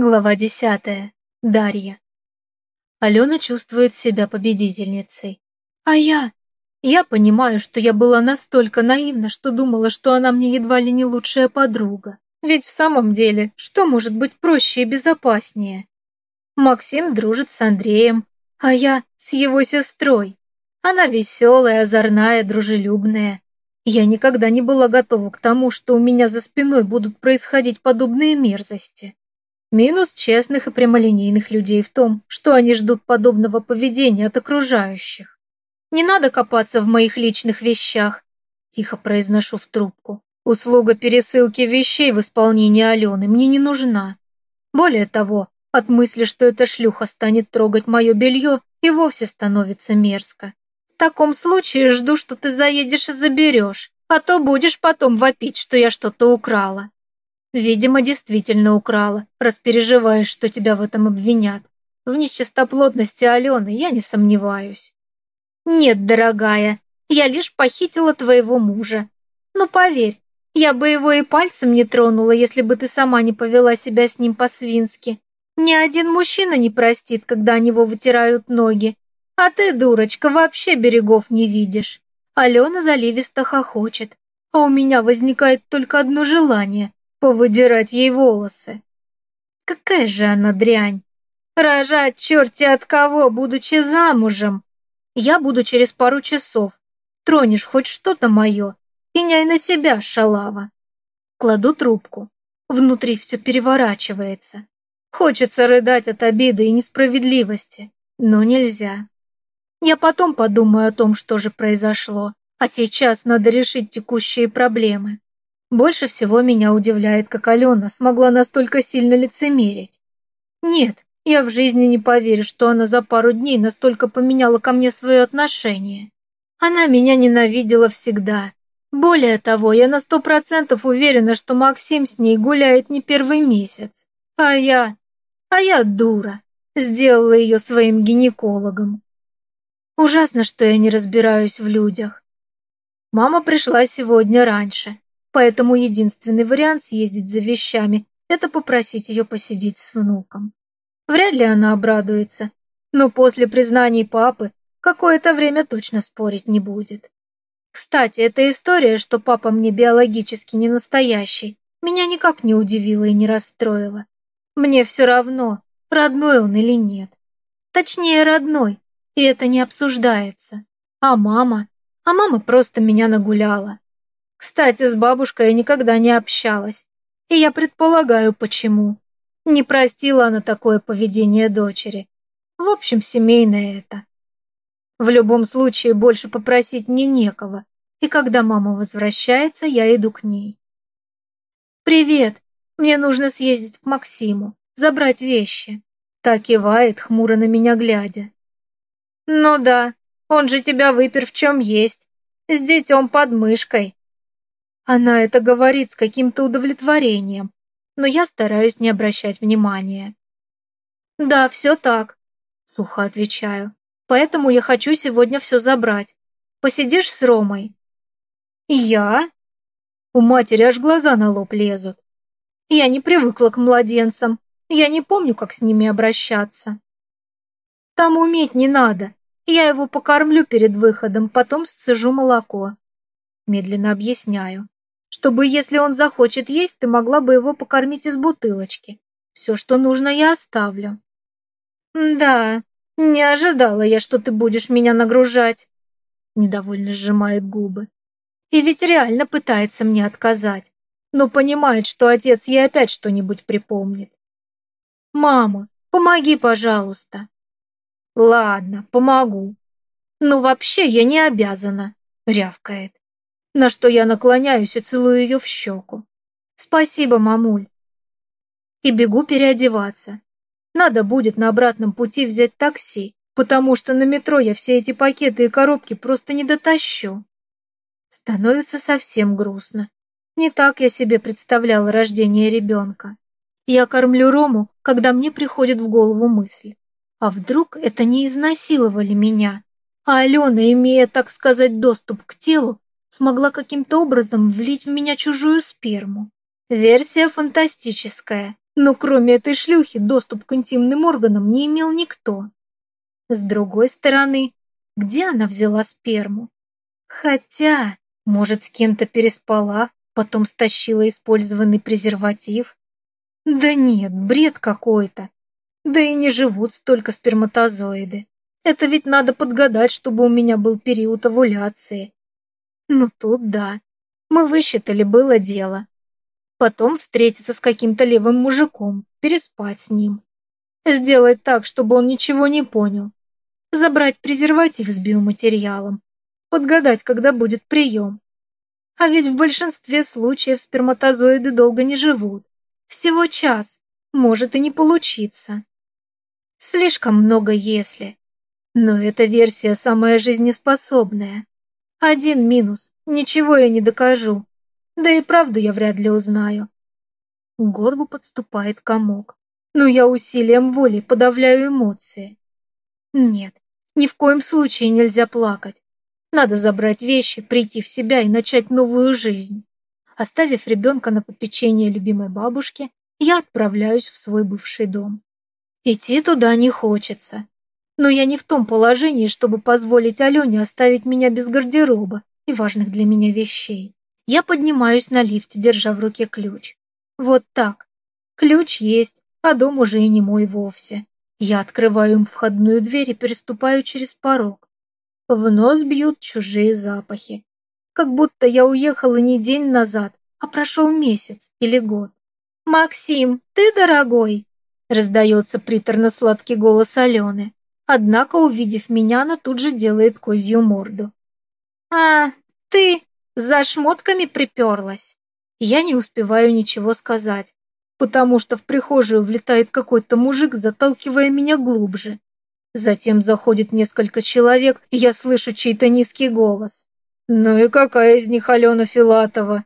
Глава десятая. Дарья. Алена чувствует себя победительницей. А я? Я понимаю, что я была настолько наивна, что думала, что она мне едва ли не лучшая подруга. Ведь в самом деле, что может быть проще и безопаснее? Максим дружит с Андреем, а я с его сестрой. Она веселая, озорная, дружелюбная. Я никогда не была готова к тому, что у меня за спиной будут происходить подобные мерзости. Минус честных и прямолинейных людей в том, что они ждут подобного поведения от окружающих. «Не надо копаться в моих личных вещах», – тихо произношу в трубку. «Услуга пересылки вещей в исполнении Алены мне не нужна. Более того, от мысли, что эта шлюха станет трогать мое белье, и вовсе становится мерзко. В таком случае жду, что ты заедешь и заберешь, а то будешь потом вопить, что я что-то украла». Видимо, действительно украла, распереживаешь, что тебя в этом обвинят. В нечистоплотности Алены я не сомневаюсь. Нет, дорогая, я лишь похитила твоего мужа. Но поверь, я бы его и пальцем не тронула, если бы ты сама не повела себя с ним по-свински. Ни один мужчина не простит, когда о него вытирают ноги. А ты, дурочка, вообще берегов не видишь. Алена заливисто хохочет, а у меня возникает только одно желание повыдирать ей волосы. Какая же она дрянь! Рожать черти от кого, будучи замужем? Я буду через пару часов. Тронешь хоть что-то мое, пеняй на себя, шалава. Кладу трубку. Внутри все переворачивается. Хочется рыдать от обиды и несправедливости, но нельзя. Я потом подумаю о том, что же произошло, а сейчас надо решить текущие проблемы. Больше всего меня удивляет, как Алена смогла настолько сильно лицемерить. Нет, я в жизни не поверю, что она за пару дней настолько поменяла ко мне свое отношение. Она меня ненавидела всегда. Более того, я на сто процентов уверена, что Максим с ней гуляет не первый месяц. А я... А я дура. Сделала ее своим гинекологом. Ужасно, что я не разбираюсь в людях. Мама пришла сегодня раньше. Поэтому единственный вариант съездить за вещами – это попросить ее посидеть с внуком. Вряд ли она обрадуется, но после признаний папы какое-то время точно спорить не будет. Кстати, эта история, что папа мне биологически не настоящий, меня никак не удивила и не расстроила. Мне все равно, родной он или нет. Точнее, родной, и это не обсуждается. А мама? А мама просто меня нагуляла. Кстати, с бабушкой я никогда не общалась, и я предполагаю, почему. Не простила она такое поведение дочери. В общем, семейное это. В любом случае, больше попросить мне некого, и когда мама возвращается, я иду к ней. «Привет, мне нужно съездить к Максиму, забрать вещи». Так кивает, хмуро на меня глядя. «Ну да, он же тебя выпер в чем есть, с детем под мышкой», она это говорит с каким-то удовлетворением, но я стараюсь не обращать внимания. «Да, все так», — сухо отвечаю. «Поэтому я хочу сегодня все забрать. Посидишь с Ромой?» «Я?» У матери аж глаза на лоб лезут. Я не привыкла к младенцам. Я не помню, как с ними обращаться. Там уметь не надо. Я его покормлю перед выходом, потом сцежу молоко. Медленно объясняю чтобы, если он захочет есть, ты могла бы его покормить из бутылочки. Все, что нужно, я оставлю». «Да, не ожидала я, что ты будешь меня нагружать», недовольно сжимает губы. И ведь реально пытается мне отказать, но понимает, что отец ей опять что-нибудь припомнит. «Мама, помоги, пожалуйста». «Ладно, помогу». «Ну вообще я не обязана», — рявкает на что я наклоняюсь и целую ее в щеку. «Спасибо, мамуль!» И бегу переодеваться. Надо будет на обратном пути взять такси, потому что на метро я все эти пакеты и коробки просто не дотащу. Становится совсем грустно. Не так я себе представляла рождение ребенка. Я кормлю Рому, когда мне приходит в голову мысль. А вдруг это не изнасиловали меня? А Алена, имея, так сказать, доступ к телу, смогла каким-то образом влить в меня чужую сперму. Версия фантастическая, Но кроме этой шлюхи доступ к интимным органам не имел никто. С другой стороны, где она взяла сперму? Хотя, может, с кем-то переспала, потом стащила использованный презерватив? Да нет, бред какой-то. Да и не живут столько сперматозоиды. Это ведь надо подгадать, чтобы у меня был период овуляции. Ну тут да. Мы высчитали, было дело. Потом встретиться с каким-то левым мужиком, переспать с ним. Сделать так, чтобы он ничего не понял забрать презерватив с биоматериалом, подгадать, когда будет прием. А ведь в большинстве случаев сперматозоиды долго не живут. Всего час, может и не получиться. Слишком много «если». Но эта версия самая жизнеспособная. Один минус, ничего я не докажу. Да и правду я вряд ли узнаю. К горлу подступает комок, но я усилием воли подавляю эмоции. Нет, ни в коем случае нельзя плакать. Надо забрать вещи, прийти в себя и начать новую жизнь. Оставив ребенка на попечение любимой бабушки, я отправляюсь в свой бывший дом. Идти туда не хочется. Но я не в том положении, чтобы позволить Алене оставить меня без гардероба и важных для меня вещей. Я поднимаюсь на лифте, держа в руке ключ. Вот так. Ключ есть, а дом уже и не мой вовсе. Я открываю им входную дверь и переступаю через порог. В нос бьют чужие запахи. Как будто я уехала не день назад, а прошел месяц или год. «Максим, ты дорогой!» Раздается приторно-сладкий голос Алены. Однако, увидев меня, она тут же делает козью морду. «А, ты за шмотками приперлась?» Я не успеваю ничего сказать потому что в прихожую влетает какой-то мужик, заталкивая меня глубже. Затем заходит несколько человек, и я слышу чей-то низкий голос. «Ну и какая из них Алена Филатова?»